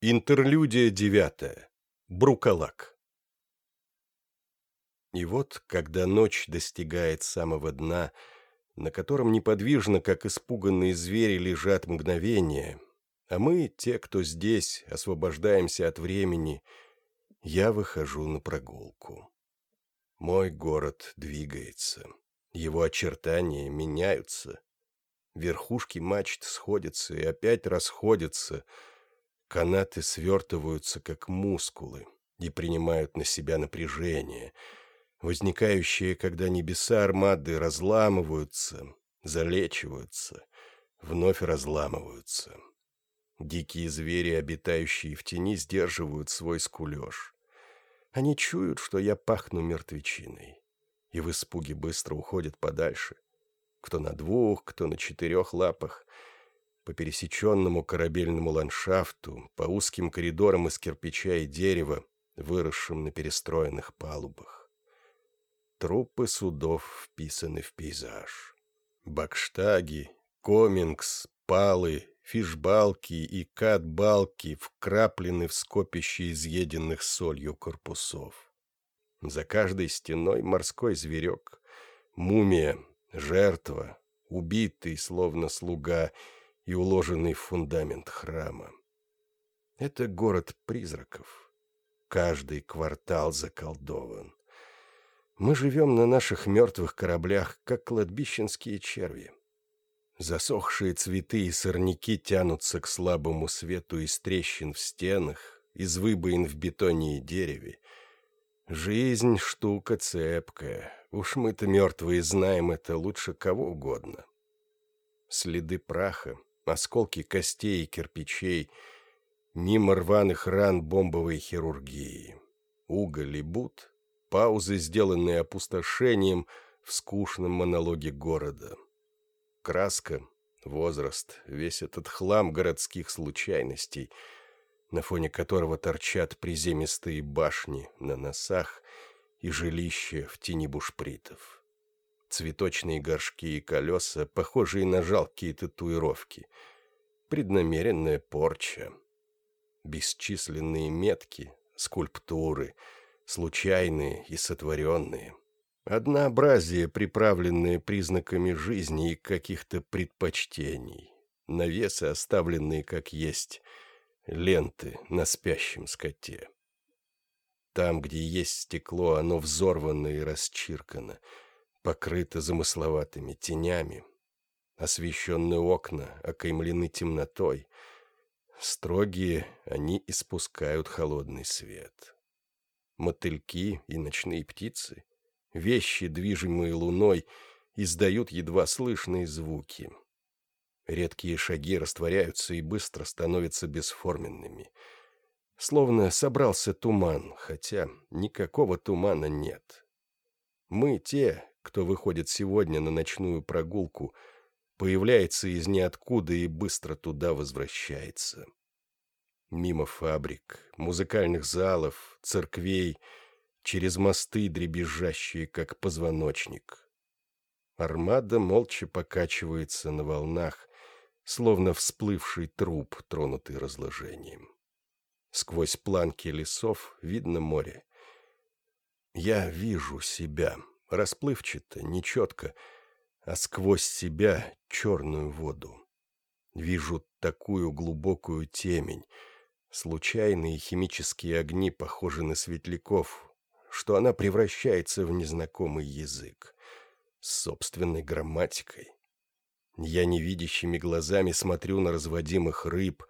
Интерлюдия девятая. Брукалак. И вот, когда ночь достигает самого дна, на котором неподвижно, как испуганные звери, лежат мгновения, а мы, те, кто здесь, освобождаемся от времени, я выхожу на прогулку. Мой город двигается, его очертания меняются, верхушки мачт сходятся и опять расходятся — Канаты свертываются, как мускулы, и принимают на себя напряжение, возникающее, когда небеса армады разламываются, залечиваются, вновь разламываются. Дикие звери, обитающие в тени, сдерживают свой скулеж. Они чуют, что я пахну мертвечиной, и в испуге быстро уходят подальше. Кто на двух, кто на четырех лапах — по пересеченному корабельному ландшафту, по узким коридорам из кирпича и дерева, выросшим на перестроенных палубах. Трупы судов вписаны в пейзаж. Бакштаги, комингс, палы, фишбалки и катбалки вкраплены в скопище изъеденных солью корпусов. За каждой стеной морской зверек, мумия, жертва, убитый, словно слуга — и уложенный в фундамент храма. Это город призраков. Каждый квартал заколдован. Мы живем на наших мертвых кораблях, как кладбищенские черви. Засохшие цветы и сорняки тянутся к слабому свету из трещин в стенах, из выбоин в бетоне и дереве. Жизнь — штука цепкая. Уж мы-то мертвые знаем это лучше кого угодно. Следы праха, осколки костей и кирпичей, мимо рваных ран бомбовой хирургии, уголь и бут, паузы, сделанные опустошением в скучном монологе города. Краска, возраст, весь этот хлам городских случайностей, на фоне которого торчат приземистые башни на носах и жилища в тени бушпритов цветочные горшки и колеса, похожие на жалкие татуировки, преднамеренная порча, бесчисленные метки, скульптуры, случайные и сотворенные, однообразие, приправленное признаками жизни и каких-то предпочтений, навесы, оставленные как есть, ленты на спящем скоте. Там, где есть стекло, оно взорвано и расчиркано — покрыто замысловатыми тенями. Освещенные окна окаймлены темнотой. Строгие они испускают холодный свет. Мотыльки и ночные птицы, вещи, движимые луной, издают едва слышные звуки. Редкие шаги растворяются и быстро становятся бесформенными. Словно собрался туман, хотя никакого тумана нет. Мы те, кто выходит сегодня на ночную прогулку, появляется из ниоткуда и быстро туда возвращается. Мимо фабрик, музыкальных залов, церквей, через мосты, дребезжащие, как позвоночник. Армада молча покачивается на волнах, словно всплывший труп, тронутый разложением. Сквозь планки лесов видно море. Я вижу себя, расплывчато, нечетко, а сквозь себя черную воду. Вижу такую глубокую темень, случайные химические огни похожи на светляков, что она превращается в незнакомый язык с собственной грамматикой. Я невидящими глазами смотрю на разводимых рыб,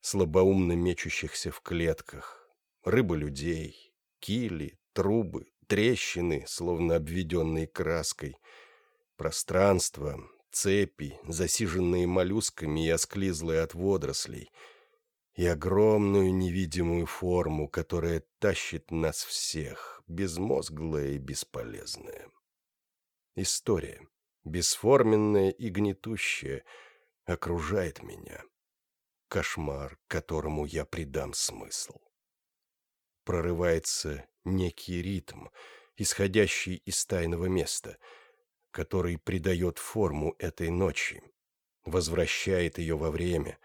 слабоумно мечущихся в клетках, рыбы людей, кили, трубы, трещины, словно обведенные краской, пространство, цепи, засиженные моллюсками и осклизлые от водорослей, и огромную невидимую форму, которая тащит нас всех, безмозглая и бесполезная. История, бесформенная и гнетущая, окружает меня. Кошмар, которому я придам смысл. Прорывается некий ритм, исходящий из тайного места, который придает форму этой ночи, возвращает ее во время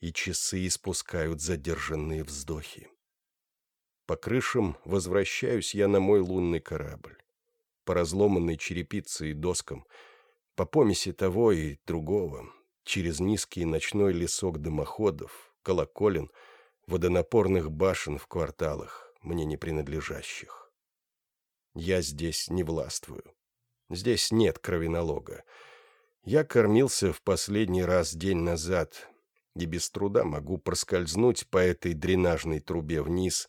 и часы испускают задержанные вздохи. По крышам возвращаюсь я на мой лунный корабль. По разломанной черепице и доскам, по помеси того и другого, через низкий ночной лесок дымоходов, колоколен, водонапорных башен в кварталах, мне не принадлежащих. Я здесь не властвую. Здесь нет кровеналога. Я кормился в последний раз день назад, и без труда могу проскользнуть по этой дренажной трубе вниз,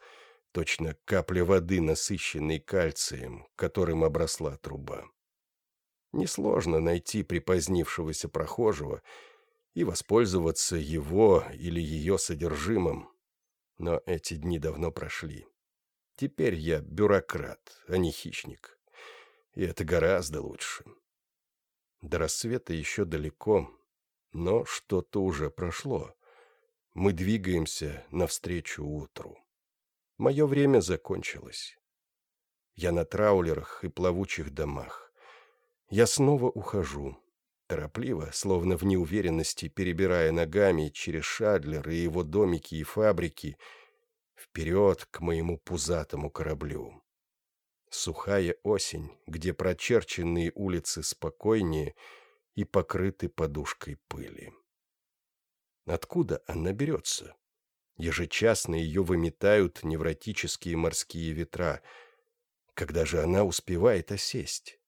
точно капля воды, насыщенной кальцием, которым обросла труба. Несложно найти припозднившегося прохожего и воспользоваться его или ее содержимым, но эти дни давно прошли. Теперь я бюрократ, а не хищник, и это гораздо лучше. До рассвета еще далеко, но что-то уже прошло. Мы двигаемся навстречу утру. Мое время закончилось. Я на траулерах и плавучих домах. Я снова ухожу, торопливо, словно в неуверенности, перебирая ногами через Шадлер и его домики и фабрики, вперед к моему пузатому кораблю. Сухая осень, где прочерченные улицы спокойнее и покрыты подушкой пыли. Откуда она берется? Ежечасно ее выметают невротические морские ветра. Когда же она успевает осесть?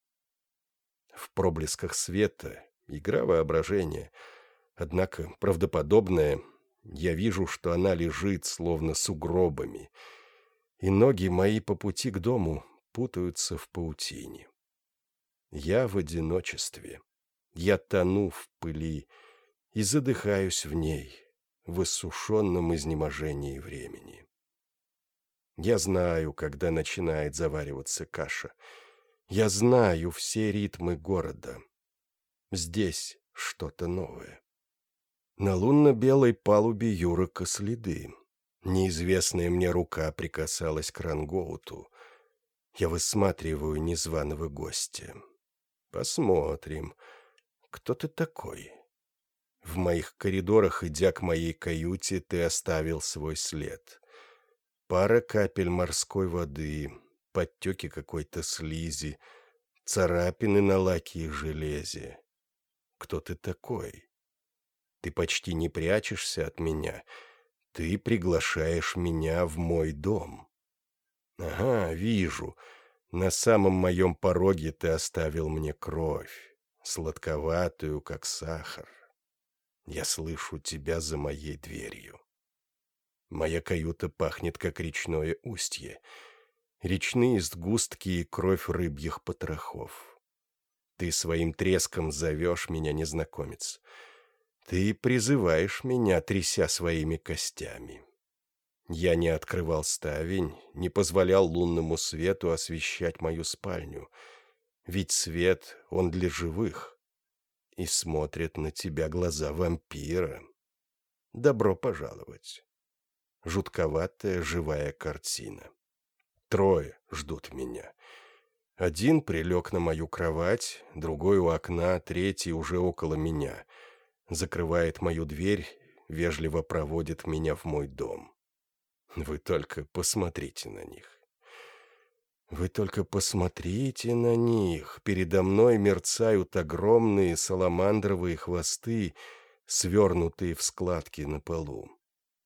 В проблесках света игра воображения, однако правдоподобная, я вижу, что она лежит, словно сугробами, и ноги мои по пути к дому путаются в паутине. Я в одиночестве. Я тону в пыли и задыхаюсь в ней, в иссушенном изнеможении времени. Я знаю, когда начинает завариваться каша. Я знаю все ритмы города. Здесь что-то новое. На лунно-белой палубе Юрока следы. Неизвестная мне рука прикасалась к рангоуту. Я высматриваю незваного гостя. Посмотрим, кто ты такой. В моих коридорах, идя к моей каюте, ты оставил свой след. Пара капель морской воды, подтеки какой-то слизи, царапины на лаке и железе. Кто ты такой? Ты почти не прячешься от меня. Ты приглашаешь меня в мой дом. «Ага, вижу. На самом моем пороге ты оставил мне кровь, сладковатую, как сахар. Я слышу тебя за моей дверью. Моя каюта пахнет, как речное устье. Речные сгустки и кровь рыбьих потрохов. Ты своим треском зовешь меня, незнакомец. Ты призываешь меня, тряся своими костями. Я не открывал ставень, не позволял лунному свету освещать мою спальню. Ведь свет, он для живых. И смотрят на тебя глаза вампира. Добро пожаловать. Жутковатая живая картина. Трое ждут меня. Один прилег на мою кровать, другой у окна, третий уже около меня. Закрывает мою дверь, вежливо проводит меня в мой дом. Вы только посмотрите на них. Вы только посмотрите на них. Передо мной мерцают огромные саламандровые хвосты, свернутые в складки на полу.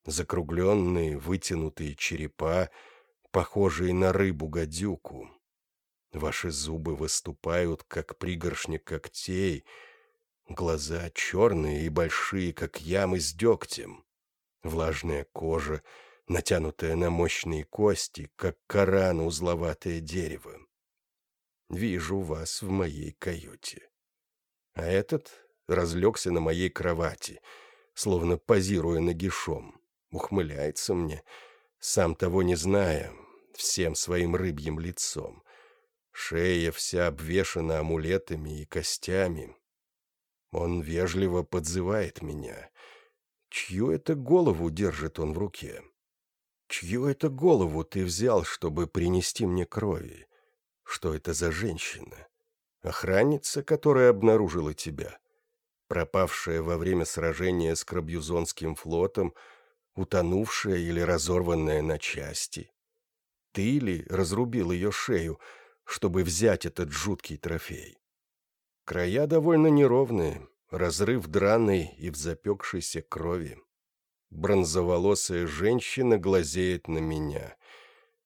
Закругленные, вытянутые черепа, похожие на рыбу-гадюку. Ваши зубы выступают, как пригоршня когтей, глаза черные и большие, как ямы с дегтем. Влажная кожа — натянутое на мощные кости, как коран узловатое дерево. Вижу вас в моей каюте. А этот разлегся на моей кровати, словно позируя нагишом, ухмыляется мне, сам того не зная, всем своим рыбьим лицом. Шея вся обвешана амулетами и костями. Он вежливо подзывает меня. Чью это голову держит он в руке? Чью это голову ты взял, чтобы принести мне крови? Что это за женщина? Охранница, которая обнаружила тебя? пропавшая во время сражения с Крабьюзонским флотом, утонувшая или разорванная на части? Ты ли разрубил ее шею, чтобы взять этот жуткий трофей? Края довольно неровные, разрыв драный и в запекшейся крови. Бронзоволосая женщина глазеет на меня.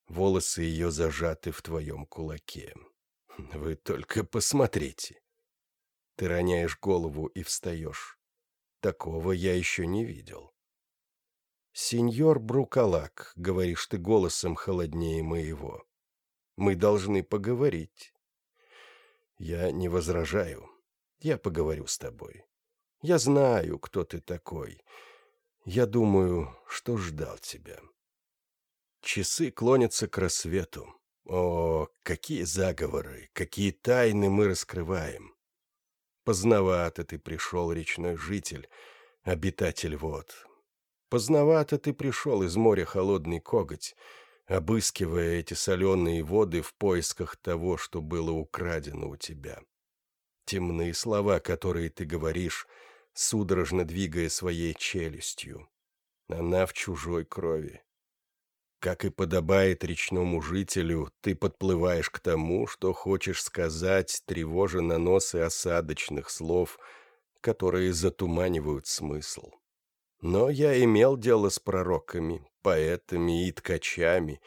Волосы ее зажаты в твоем кулаке. Вы только посмотрите. Ты роняешь голову и встаешь. Такого я еще не видел. «Сеньор Брукалак», — говоришь ты голосом холоднее моего, — «мы должны поговорить». Я не возражаю. Я поговорю с тобой. Я знаю, кто ты такой. Я думаю, что ждал тебя. Часы клонятся к рассвету. О, какие заговоры, какие тайны мы раскрываем. Поздновато ты пришел, речной житель, обитатель вод. Поздновато ты пришел из моря холодный коготь, обыскивая эти соленые воды в поисках того, что было украдено у тебя. Темные слова, которые ты говоришь, судорожно двигая своей челюстью. Она в чужой крови. Как и подобает речному жителю, ты подплываешь к тому, что хочешь сказать, тревожа наносы осадочных слов, которые затуманивают смысл. Но я имел дело с пророками, поэтами и ткачами,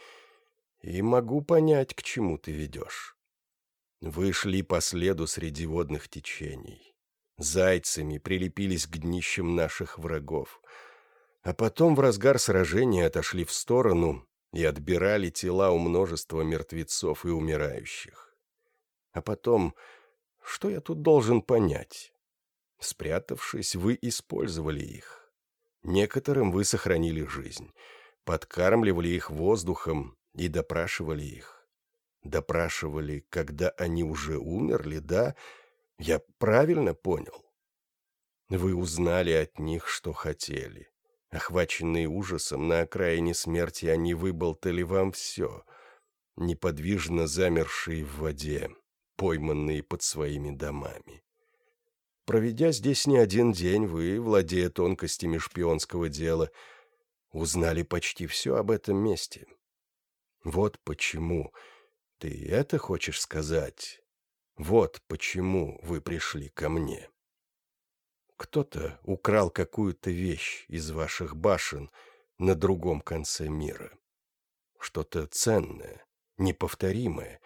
и могу понять, к чему ты ведешь. Вы шли по следу среди водных течений. Зайцами прилепились к днищам наших врагов — а потом в разгар сражения отошли в сторону и отбирали тела у множества мертвецов и умирающих. А потом, что я тут должен понять? Спрятавшись, вы использовали их. Некоторым вы сохранили жизнь, подкармливали их воздухом и допрашивали их. Допрашивали, когда они уже умерли, да? Я правильно понял? Вы узнали от них, что хотели. Охваченные ужасом, на окраине смерти они выболтали вам все, неподвижно замершие в воде, пойманные под своими домами. Проведя здесь не один день, вы, владея тонкостями шпионского дела, узнали почти все об этом месте. Вот почему ты это хочешь сказать. Вот почему вы пришли ко мне. Кто-то украл какую-то вещь из ваших башен на другом конце мира. Что-то ценное, неповторимое,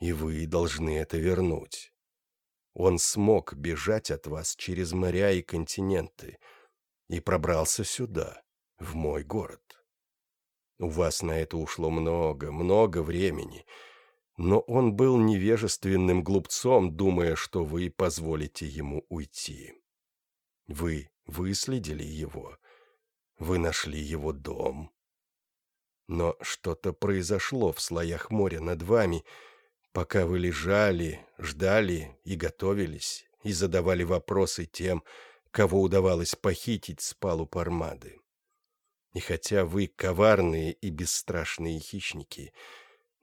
и вы должны это вернуть. Он смог бежать от вас через моря и континенты и пробрался сюда, в мой город. У вас на это ушло много, много времени, но он был невежественным глупцом, думая, что вы позволите ему уйти. Вы выследили его. Вы нашли его дом. Но что-то произошло в слоях моря над вами, пока вы лежали, ждали и готовились, и задавали вопросы тем, кого удавалось похитить с палуб армады. И хотя вы коварные и бесстрашные хищники,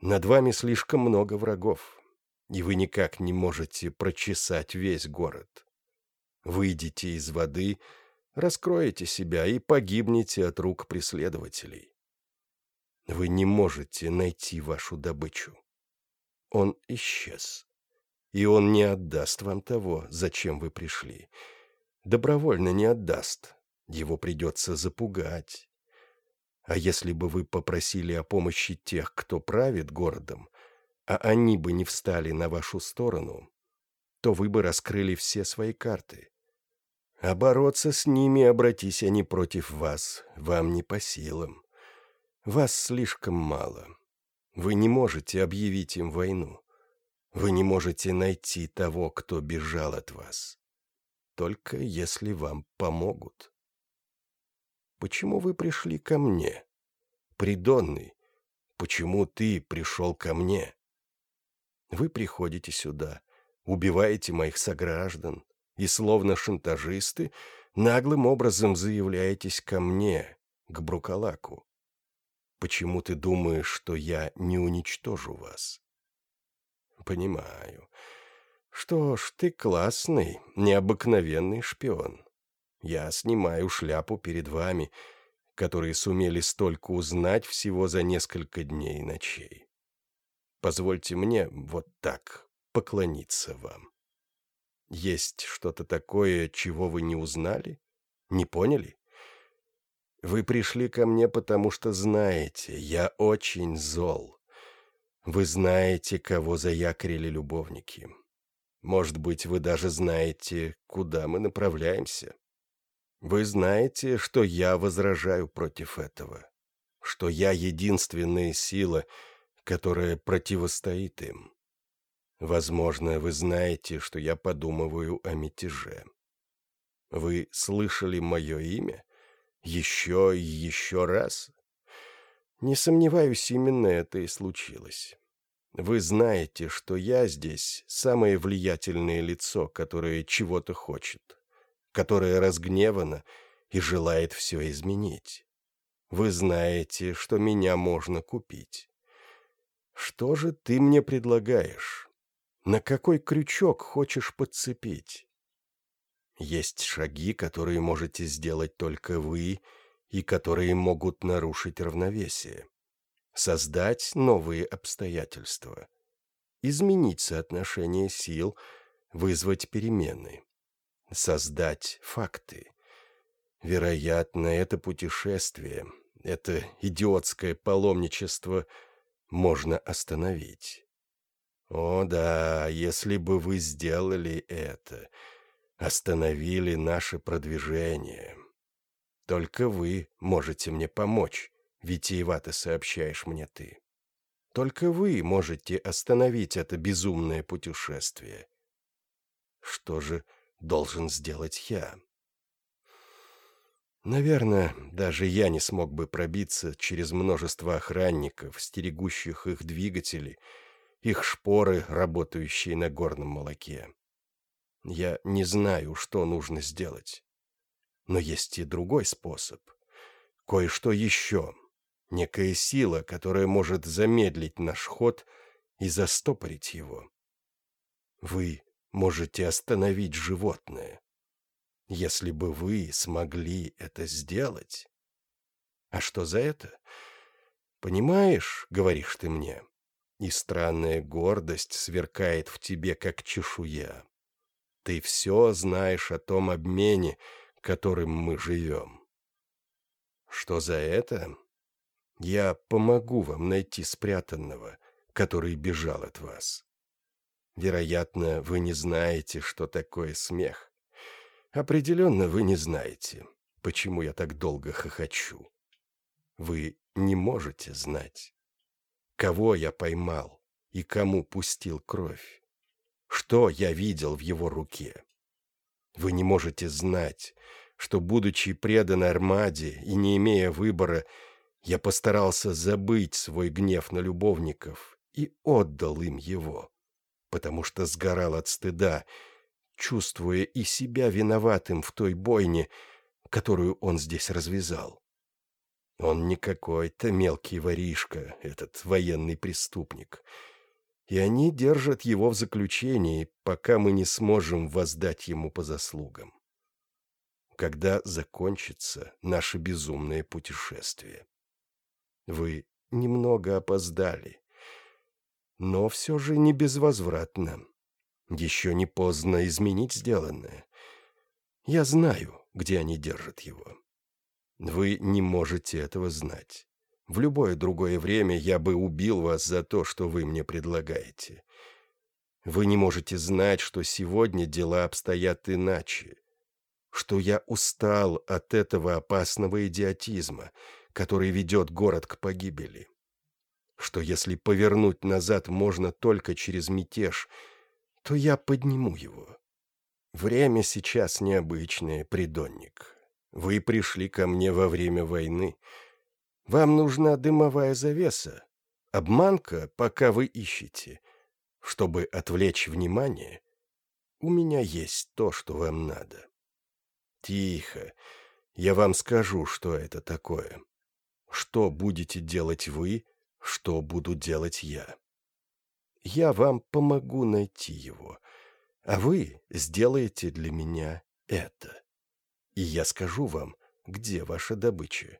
над вами слишком много врагов, и вы никак не можете прочесать весь город. Выйдите из воды, раскроете себя и погибнете от рук преследователей. Вы не можете найти вашу добычу. Он исчез. И он не отдаст вам того, зачем вы пришли. Добровольно не отдаст. Его придется запугать. А если бы вы попросили о помощи тех, кто правит городом, а они бы не встали на вашу сторону, то вы бы раскрыли все свои карты. А бороться с ними, обратись они против вас, вам не по силам. Вас слишком мало. Вы не можете объявить им войну. Вы не можете найти того, кто бежал от вас. Только если вам помогут. Почему вы пришли ко мне? Придонный, почему ты пришел ко мне? Вы приходите сюда, убиваете моих сограждан, и, словно шантажисты, наглым образом заявляетесь ко мне, к Брукалаку. Почему ты думаешь, что я не уничтожу вас? Понимаю. Что ж, ты классный, необыкновенный шпион. Я снимаю шляпу перед вами, которые сумели столько узнать всего за несколько дней и ночей. Позвольте мне вот так поклониться вам. Есть что-то такое, чего вы не узнали? Не поняли? Вы пришли ко мне, потому что знаете, я очень зол. Вы знаете, кого заякорили любовники. Может быть, вы даже знаете, куда мы направляемся. Вы знаете, что я возражаю против этого, что я единственная сила, которая противостоит им. Возможно, вы знаете, что я подумываю о мятеже. Вы слышали мое имя? Еще и еще раз? Не сомневаюсь, именно это и случилось. Вы знаете, что я здесь самое влиятельное лицо, которое чего-то хочет, которое разгневано и желает все изменить. Вы знаете, что меня можно купить. Что же ты мне предлагаешь? На какой крючок хочешь подцепить? Есть шаги, которые можете сделать только вы и которые могут нарушить равновесие создать новые обстоятельства, изменить соотношение сил, вызвать перемены, создать факты. Вероятно, это путешествие, это идиотское паломничество можно остановить. О да, если бы вы сделали это, остановили наше продвижение. Только вы можете мне помочь витиевато сообщаешь мне ты. Только вы можете остановить это безумное путешествие. Что же должен сделать я? Наверное, даже я не смог бы пробиться через множество охранников, стерегущих их двигатели, их шпоры, работающие на горном молоке. Я не знаю, что нужно сделать. Но есть и другой способ. Кое-что еще, некая сила, которая может замедлить наш ход и застопорить его. Вы можете остановить животное, если бы вы смогли это сделать. А что за это? Понимаешь, говоришь ты мне, и странная гордость сверкает в тебе, как чешуя. Ты все знаешь о том обмене, которым мы живем. Что за это? Я помогу вам найти спрятанного, который бежал от вас. Вероятно, вы не знаете, что такое смех. Определенно вы не знаете, почему я так долго хохочу. Вы не можете знать, кого я поймал и кому пустил кровь, что я видел в его руке. Вы не можете знать, что, будучи предан Армаде и не имея выбора, я постарался забыть свой гнев на любовников и отдал им его, потому что сгорал от стыда, чувствуя и себя виноватым в той бойне, которую он здесь развязал. Он не какой-то мелкий воришка, этот военный преступник. И они держат его в заключении, пока мы не сможем воздать ему по заслугам. Когда закончится наше безумное путешествие. Вы немного опоздали. Но все же не безвозвратно. Еще не поздно изменить сделанное. Я знаю, где они держат его. Вы не можете этого знать. В любое другое время я бы убил вас за то, что вы мне предлагаете. Вы не можете знать, что сегодня дела обстоят иначе, что я устал от этого опасного идиотизма — который ведет город к погибели. Что если повернуть назад можно только через мятеж, то я подниму его. Время сейчас необычное, придонник. Вы пришли ко мне во время войны. Вам нужна дымовая завеса, обманка, пока вы ищете. Чтобы отвлечь внимание, у меня есть то, что вам надо. Тихо, я вам скажу, что это такое. Что будете делать вы, что буду делать я. Я вам помогу найти его. А вы сделаете для меня это. И я скажу вам, где ваша добыча.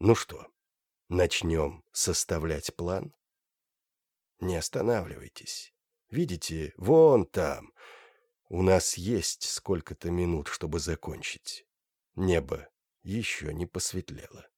Ну что, начнем составлять план? Не останавливайтесь. Видите, вон там. У нас есть сколько-то минут, чтобы закончить. Небо еще не посветлело.